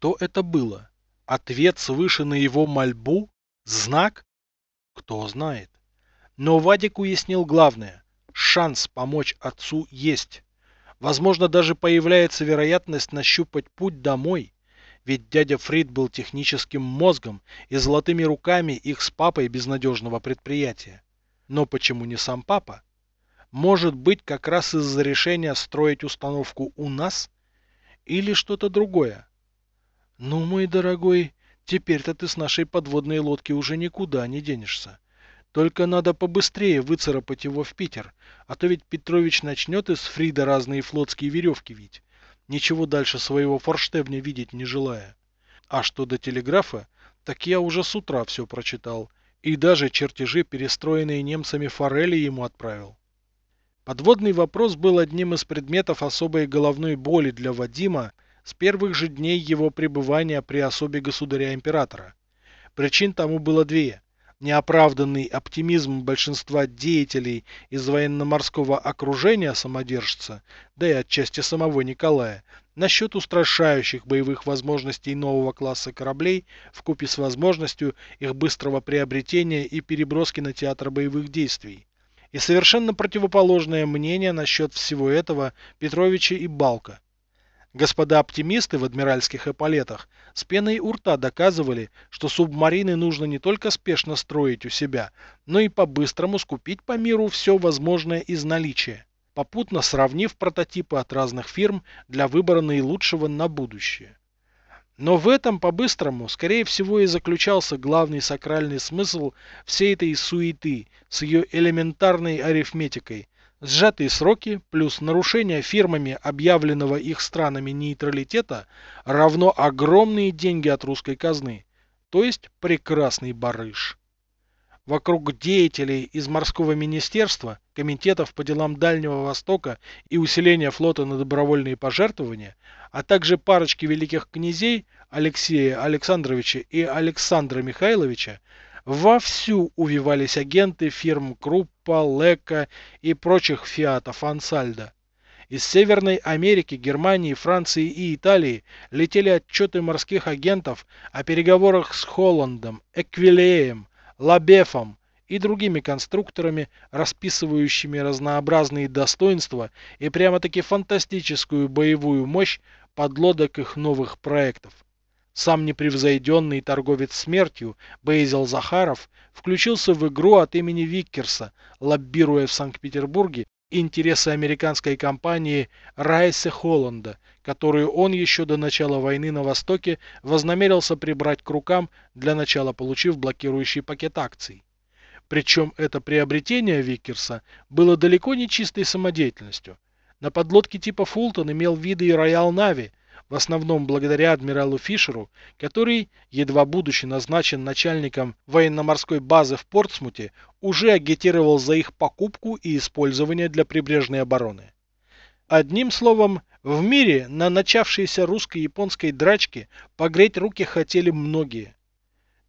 Что это было? Ответ свыше на его мольбу? Знак? Кто знает. Но Вадик уяснил главное. Шанс помочь отцу есть. Возможно, даже появляется вероятность нащупать путь домой. Ведь дядя Фрид был техническим мозгом и золотыми руками их с папой безнадежного предприятия. Но почему не сам папа? Может быть, как раз из-за решения строить установку у нас? Или что-то другое? Ну, мой дорогой, теперь-то ты с нашей подводной лодки уже никуда не денешься. Только надо побыстрее выцарапать его в Питер, а то ведь Петрович начнет из Фрида разные флотские веревки вить, ничего дальше своего форштевня видеть не желая. А что до телеграфа, так я уже с утра все прочитал, и даже чертежи, перестроенные немцами форели, ему отправил. Подводный вопрос был одним из предметов особой головной боли для Вадима с первых же дней его пребывания при особе государя-императора. Причин тому было две – неоправданный оптимизм большинства деятелей из военно-морского окружения самодержца, да и отчасти самого Николая, насчет устрашающих боевых возможностей нового класса кораблей в купе с возможностью их быстрого приобретения и переброски на театр боевых действий. И совершенно противоположное мнение насчет всего этого Петровича и Балка – Господа оптимисты в адмиральских эполетах с пеной у рта доказывали, что субмарины нужно не только спешно строить у себя, но и по-быстрому скупить по миру все возможное из наличия, попутно сравнив прототипы от разных фирм для выбора наилучшего на будущее. Но в этом по-быстрому, скорее всего, и заключался главный сакральный смысл всей этой суеты с ее элементарной арифметикой, Сжатые сроки плюс нарушение фирмами объявленного их странами нейтралитета равно огромные деньги от русской казны, то есть прекрасный барыш. Вокруг деятелей из морского министерства, комитетов по делам Дальнего Востока и усиления флота на добровольные пожертвования, а также парочки великих князей Алексея Александровича и Александра Михайловича Вовсю увивались агенты фирм Круппа, Лека и прочих фиатов Ансальда. Из Северной Америки, Германии, Франции и Италии летели отчеты морских агентов о переговорах с Холландом, Эквилеем, Лабефом и другими конструкторами, расписывающими разнообразные достоинства и прямо-таки фантастическую боевую мощь подлодок их новых проектов. Сам непревзойденный торговец смертью Бейзел Захаров включился в игру от имени Виккерса, лоббируя в Санкт-Петербурге интересы американской компании Райсе Холланда, которую он еще до начала войны на Востоке вознамерился прибрать к рукам, для начала получив блокирующий пакет акций. Причем это приобретение Виккерса было далеко не чистой самодеятельностью. На подлодке типа Фултон имел виды и Роял Нави, в основном благодаря адмиралу Фишеру, который, едва будучи назначен начальником военно-морской базы в Портсмуте, уже агитировал за их покупку и использование для прибрежной обороны. Одним словом, в мире на начавшейся русско-японской драчке погреть руки хотели многие.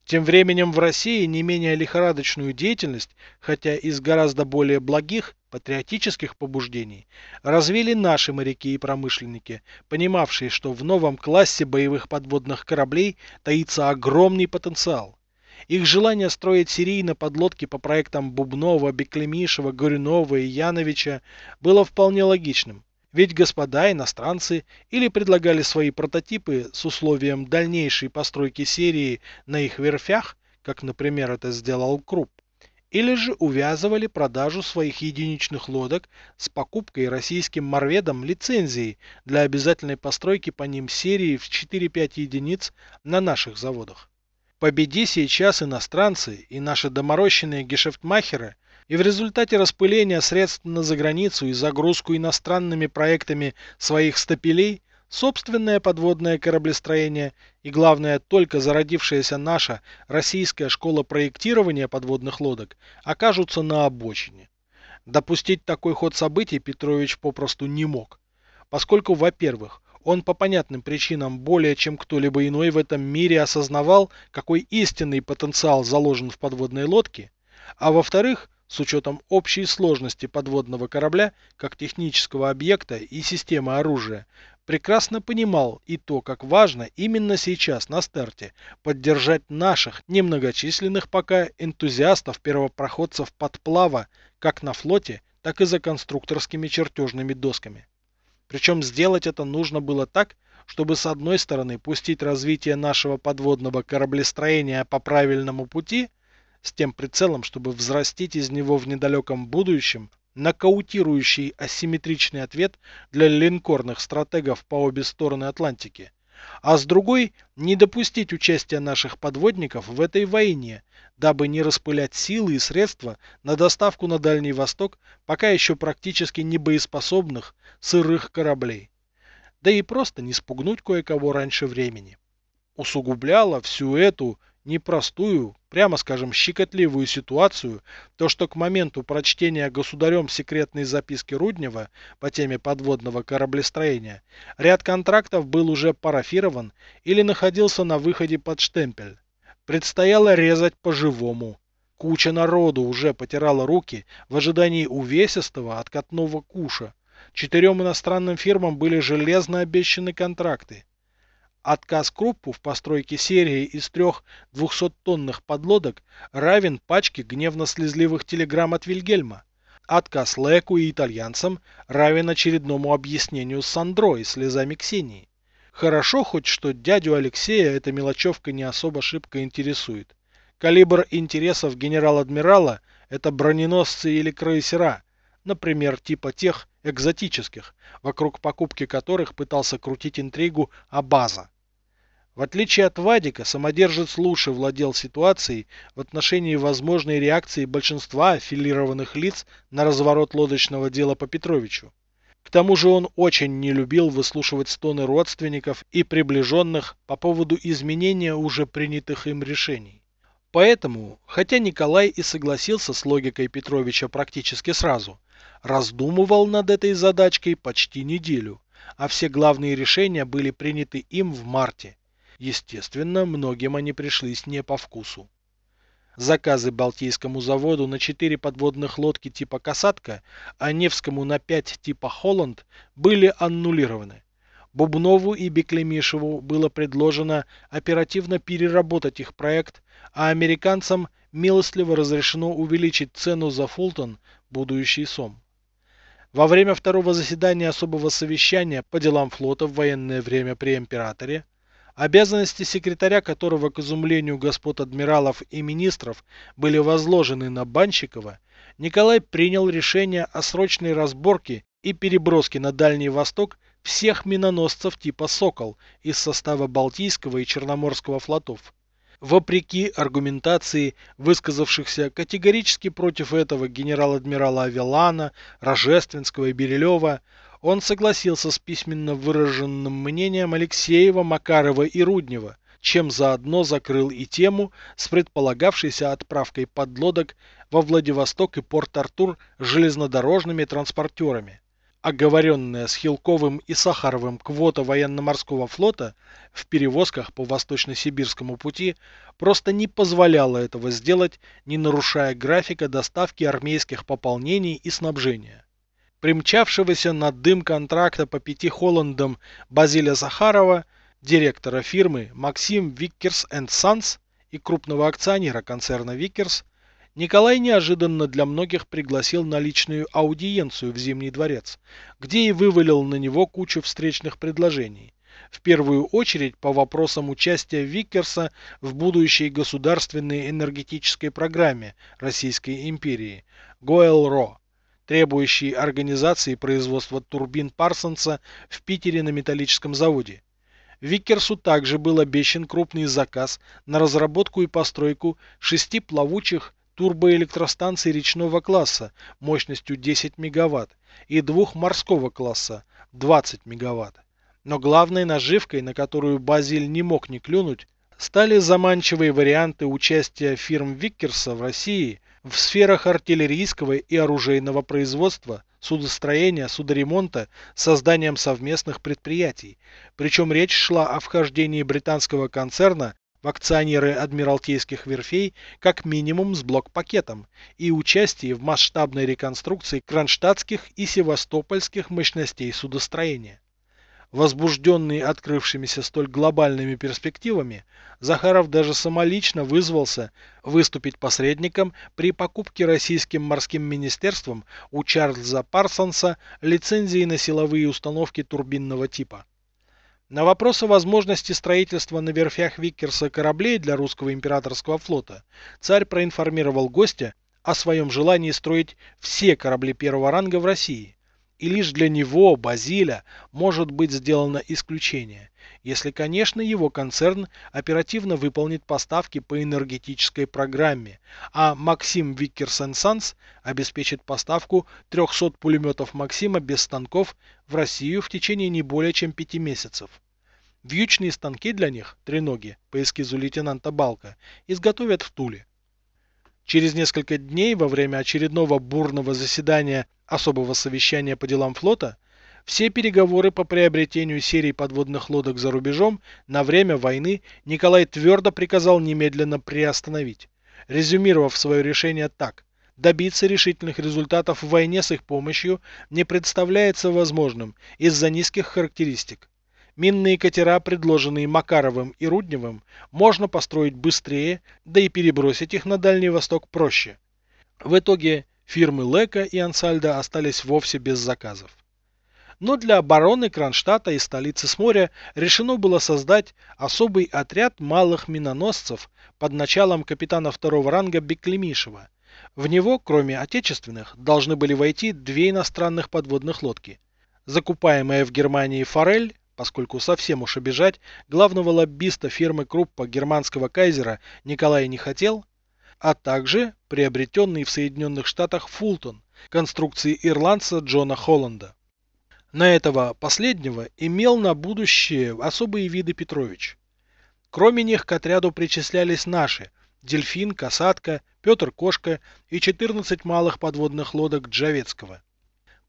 Тем временем в России не менее лихорадочную деятельность, хотя из гораздо более благих, патриотических побуждений, развили наши моряки и промышленники, понимавшие, что в новом классе боевых подводных кораблей таится огромный потенциал. Их желание строить серийно подлодки по проектам Бубнова, Беклемишева, Горюнова и Яновича было вполне логичным. Ведь господа иностранцы или предлагали свои прототипы с условием дальнейшей постройки серии на их верфях, как, например, это сделал Круп, или же увязывали продажу своих единичных лодок с покупкой российским морведом лицензии для обязательной постройки по ним серии в 4-5 единиц на наших заводах. Победи сейчас иностранцы и наши доморощенные гешефтмахеры – и в результате распыления средств на заграницу и загрузку иностранными проектами своих стапелей, собственное подводное кораблестроение и, главное, только зародившаяся наша российская школа проектирования подводных лодок окажутся на обочине. Допустить такой ход событий Петрович попросту не мог, поскольку, во-первых, он по понятным причинам более чем кто-либо иной в этом мире осознавал, какой истинный потенциал заложен в подводной лодке, а во-вторых, с учетом общей сложности подводного корабля как технического объекта и системы оружия, прекрасно понимал и то, как важно именно сейчас на старте поддержать наших немногочисленных пока энтузиастов-первопроходцев подплава как на флоте, так и за конструкторскими чертежными досками. Причем сделать это нужно было так, чтобы с одной стороны пустить развитие нашего подводного кораблестроения по правильному пути, с тем прицелом, чтобы взрастить из него в недалеком будущем нокаутирующий асимметричный ответ для линкорных стратегов по обе стороны Атлантики, а с другой не допустить участия наших подводников в этой войне, дабы не распылять силы и средства на доставку на Дальний Восток пока еще практически небоеспособных сырых кораблей. Да и просто не спугнуть кое-кого раньше времени. Усугубляло всю эту непростую, прямо скажем, щекотливую ситуацию, то что к моменту прочтения государем секретной записки Руднева по теме подводного кораблестроения ряд контрактов был уже парафирован или находился на выходе под штемпель. Предстояло резать по-живому. Куча народу уже потирала руки в ожидании увесистого откатного куша. Четырем иностранным фирмам были железно обещаны контракты. Отказ Круппу в постройке серии из трех 200-тонных подлодок равен пачке гневно-слезливых телеграмм от Вильгельма. Отказ Леку и итальянцам равен очередному объяснению Сандро и слезами Ксении. Хорошо хоть, что дядю Алексея эта мелочевка не особо шибко интересует. Калибр интересов генерал-адмирала – это броненосцы или крейсера, например, типа тех экзотических, вокруг покупки которых пытался крутить интригу Абаза. В отличие от Вадика, самодержец лучше владел ситуацией в отношении возможной реакции большинства аффилированных лиц на разворот лодочного дела по Петровичу. К тому же он очень не любил выслушивать стоны родственников и приближенных по поводу изменения уже принятых им решений. Поэтому, хотя Николай и согласился с логикой Петровича практически сразу, раздумывал над этой задачкой почти неделю, а все главные решения были приняты им в марте. Естественно, многим они пришлись не по вкусу. Заказы Балтийскому заводу на 4 подводных лодки типа «Касатка», а Невскому на 5 типа «Холланд» были аннулированы. Бубнову и Беклемишеву было предложено оперативно переработать их проект, а американцам милостливо разрешено увеличить цену за Фултон, будущий СОМ. Во время второго заседания особого совещания по делам флота в военное время при императоре обязанности секретаря которого, к изумлению господ адмиралов и министров, были возложены на Банщикова, Николай принял решение о срочной разборке и переброске на Дальний Восток всех миноносцев типа «Сокол» из состава Балтийского и Черноморского флотов. Вопреки аргументации высказавшихся категорически против этого генерал-адмирала Авелана, Рожественского и Берилева, он согласился с письменно выраженным мнением Алексеева, Макарова и Руднева, чем заодно закрыл и тему с предполагавшейся отправкой подлодок во Владивосток и Порт-Артур железнодорожными транспортерами. Оговоренная с Хилковым и Сахаровым квота военно-морского флота в перевозках по Восточно-Сибирскому пути просто не позволяла этого сделать, не нарушая графика доставки армейских пополнений и снабжения. Примчавшегося на дым контракта по пяти Холландам Базиля Захарова, директора фирмы Максим Виккерс Sons и крупного акционера концерна Виккерс, Николай неожиданно для многих пригласил на личную аудиенцию в Зимний дворец, где и вывалил на него кучу встречных предложений. В первую очередь по вопросам участия Виккерса в будущей государственной энергетической программе Российской империи ГОЭЛ-РО требующий организации производства турбин Парсонса в Питере на металлическом заводе. Виккерсу также был обещан крупный заказ на разработку и постройку шести плавучих турбоэлектростанций речного класса мощностью 10 мегаватт и двух морского класса 20 мегаватт. Но главной наживкой, на которую Базиль не мог не клюнуть, стали заманчивые варианты участия фирм Виккерса в России в сферах артиллерийского и оружейного производства, судостроения, судоремонта, созданием совместных предприятий. Причем речь шла о вхождении британского концерна в акционеры адмиралтейских верфей как минимум с блок-пакетом и участие в масштабной реконструкции кронштадтских и севастопольских мощностей судостроения. Возбужденный открывшимися столь глобальными перспективами, Захаров даже самолично вызвался выступить посредником при покупке российским морским министерством у Чарльза Парсонса лицензии на силовые установки турбинного типа. На вопрос о возможности строительства на верфях Виккерса кораблей для русского императорского флота царь проинформировал гостя о своем желании строить все корабли первого ранга в России. И лишь для него, Базиля, может быть сделано исключение, если, конечно, его концерн оперативно выполнит поставки по энергетической программе, а Максим Виккерсен Санс обеспечит поставку 300 пулеметов Максима без станков в Россию в течение не более чем 5 месяцев. Вьючные станки для них, треноги, по эскизу лейтенанта Балка, изготовят в Туле. Через несколько дней, во время очередного бурного заседания особого совещания по делам флота, все переговоры по приобретению серий подводных лодок за рубежом на время войны Николай твердо приказал немедленно приостановить, резюмировав свое решение так. Добиться решительных результатов в войне с их помощью не представляется возможным из-за низких характеристик. Минные катера, предложенные Макаровым и Рудневым, можно построить быстрее, да и перебросить их на Дальний Восток проще. В итоге фирмы Лека и Ансальда остались вовсе без заказов. Но для обороны Кронштадта и столицы с моря решено было создать особый отряд малых миноносцев под началом капитана второго ранга Беклемишева. В него, кроме отечественных, должны были войти две иностранных подводных лодки. Закупаемая в Германии «Форель» поскольку совсем уж обижать главного лоббиста фирмы Круппа германского кайзера Николай не хотел, а также приобретенный в Соединенных Штатах Фултон конструкции ирландца Джона Холланда. На этого последнего имел на будущее особые виды Петрович. Кроме них к отряду причислялись наши – Дельфин, Касатка, Петр Кошка и 14 малых подводных лодок Джавецкого –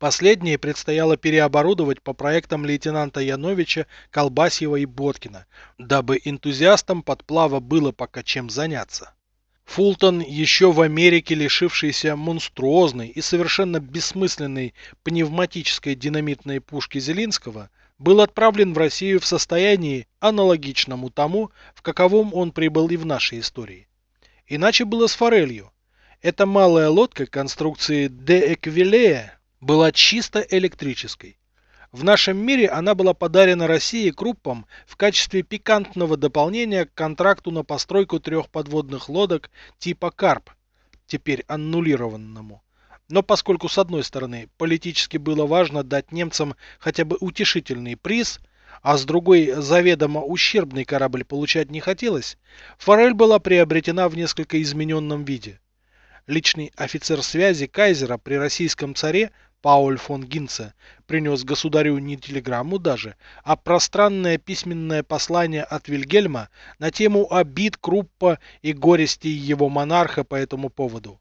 Последние предстояло переоборудовать по проектам лейтенанта Яновича, Колбасьева и Боткина, дабы энтузиастам подплава было пока чем заняться. Фултон, еще в Америке лишившийся монструозной и совершенно бессмысленной пневматической динамитной пушки Зелинского, был отправлен в Россию в состоянии, аналогичному тому, в каковом он прибыл и в нашей истории. Иначе было с форелью. Эта малая лодка конструкции Де Эквилея была чисто электрической. В нашем мире она была подарена России круппам в качестве пикантного дополнения к контракту на постройку трех подводных лодок типа «Карп», теперь аннулированному. Но поскольку с одной стороны политически было важно дать немцам хотя бы утешительный приз, а с другой заведомо ущербный корабль получать не хотелось, форель была приобретена в несколько измененном виде. Личный офицер связи Кайзера при российском царе Пауль фон Гинце принес государю не телеграмму даже, а пространное письменное послание от Вильгельма на тему обид Круппа и горестей его монарха по этому поводу.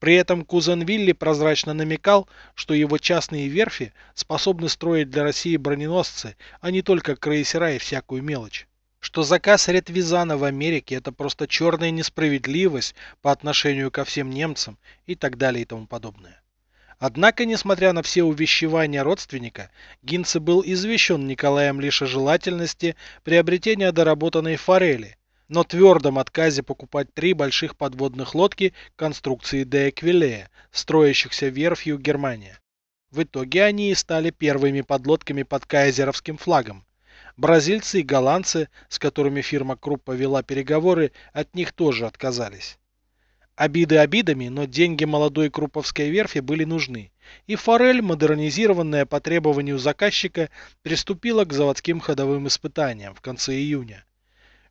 При этом кузен Вилли прозрачно намекал, что его частные верфи способны строить для России броненосцы, а не только крейсера и всякую мелочь. Что заказ Ретвизана в Америке это просто черная несправедливость по отношению ко всем немцам и так далее и тому подобное. Однако, несмотря на все увещевания родственника, Гинце был извещен Николаем лишь о желательности приобретения доработанной форели, но твердом отказе покупать три больших подводных лодки конструкции Де Эквилея, строящихся верфью Германия. В итоге они и стали первыми подлодками под кайзеровским флагом. Бразильцы и голландцы, с которыми фирма Круппа вела переговоры, от них тоже отказались. Обиды обидами, но деньги молодой Круповской верфи были нужны, и «Форель», модернизированная по требованию заказчика, приступила к заводским ходовым испытаниям в конце июня.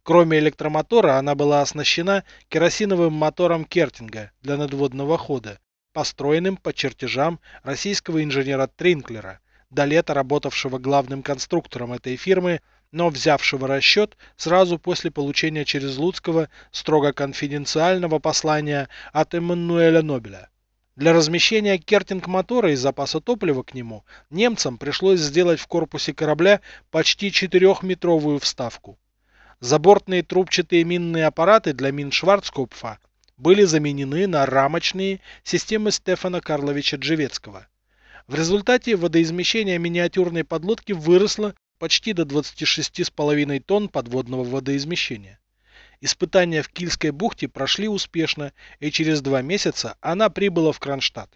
Кроме электромотора, она была оснащена керосиновым мотором Кертинга для надводного хода, построенным по чертежам российского инженера Тринклера, до лета работавшего главным конструктором этой фирмы но взявшего расчет сразу после получения через Луцкого строго конфиденциального послания от Эммануэля Нобеля. Для размещения кертинг-мотора и запаса топлива к нему немцам пришлось сделать в корпусе корабля почти 4-метровую вставку. Забортные трубчатые минные аппараты для мин Шварцкопфа были заменены на рамочные системы Стефана Карловича Джевецкого. В результате водоизмещение миниатюрной подлодки выросло почти до 26,5 тонн подводного водоизмещения. Испытания в Кильской бухте прошли успешно, и через два месяца она прибыла в Кронштадт.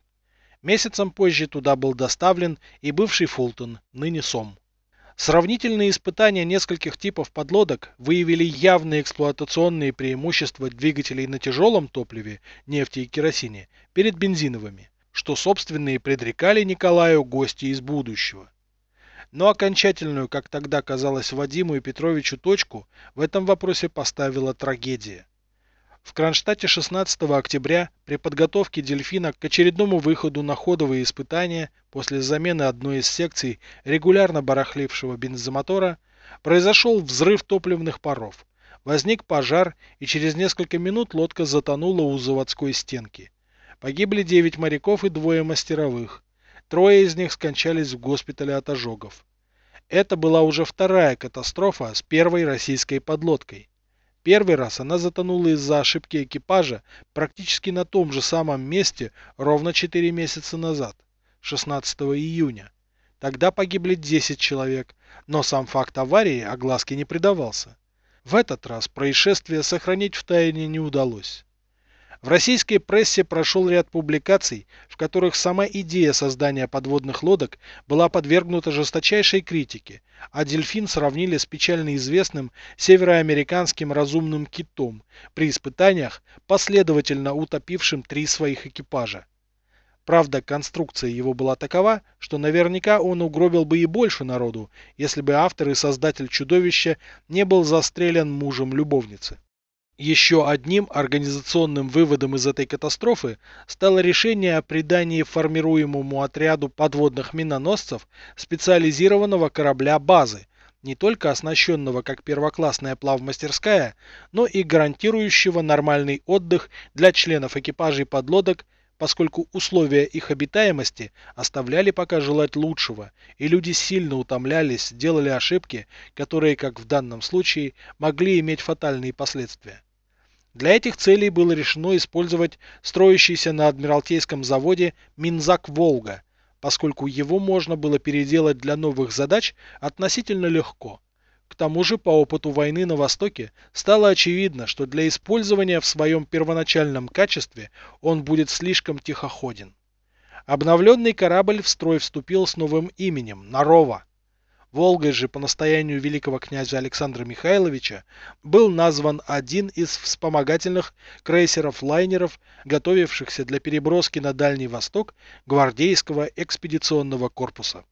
Месяцем позже туда был доставлен и бывший Фултон, ныне Сом. Сравнительные испытания нескольких типов подлодок выявили явные эксплуатационные преимущества двигателей на тяжелом топливе, нефти и керосине, перед бензиновыми, что собственные предрекали Николаю гости из будущего. Но окончательную, как тогда казалось Вадиму и Петровичу, точку в этом вопросе поставила трагедия. В Кронштадте 16 октября при подготовке «Дельфина» к очередному выходу на ходовые испытания после замены одной из секций регулярно барахлившего бензомотора произошел взрыв топливных паров. Возник пожар, и через несколько минут лодка затонула у заводской стенки. Погибли 9 моряков и двое мастеровых. Трое из них скончались в госпитале от ожогов. Это была уже вторая катастрофа с первой российской подлодкой. Первый раз она затонула из-за ошибки экипажа практически на том же самом месте ровно 4 месяца назад, 16 июня. Тогда погибли 10 человек, но сам факт аварии огласке не придавался. В этот раз происшествие сохранить в тайне не удалось. В российской прессе прошел ряд публикаций, в которых сама идея создания подводных лодок была подвергнута жесточайшей критике, а дельфин сравнили с печально известным североамериканским разумным китом, при испытаниях последовательно утопившим три своих экипажа. Правда, конструкция его была такова, что наверняка он угробил бы и больше народу, если бы автор и создатель чудовища не был застрелен мужем любовницы. Еще одним организационным выводом из этой катастрофы стало решение о придании формируемому отряду подводных миноносцев специализированного корабля базы, не только оснащенного как первоклассная плавмастерская, но и гарантирующего нормальный отдых для членов экипажей подлодок, поскольку условия их обитаемости оставляли пока желать лучшего, и люди сильно утомлялись, делали ошибки, которые, как в данном случае, могли иметь фатальные последствия. Для этих целей было решено использовать строящийся на Адмиралтейском заводе Минзак «Волга», поскольку его можно было переделать для новых задач относительно легко. К тому же, по опыту войны на Востоке, стало очевидно, что для использования в своем первоначальном качестве он будет слишком тихоходен. Обновленный корабль в строй вступил с новым именем – Нарова – Волгой же по настоянию великого князя Александра Михайловича был назван один из вспомогательных крейсеров-лайнеров, готовившихся для переброски на Дальний Восток гвардейского экспедиционного корпуса.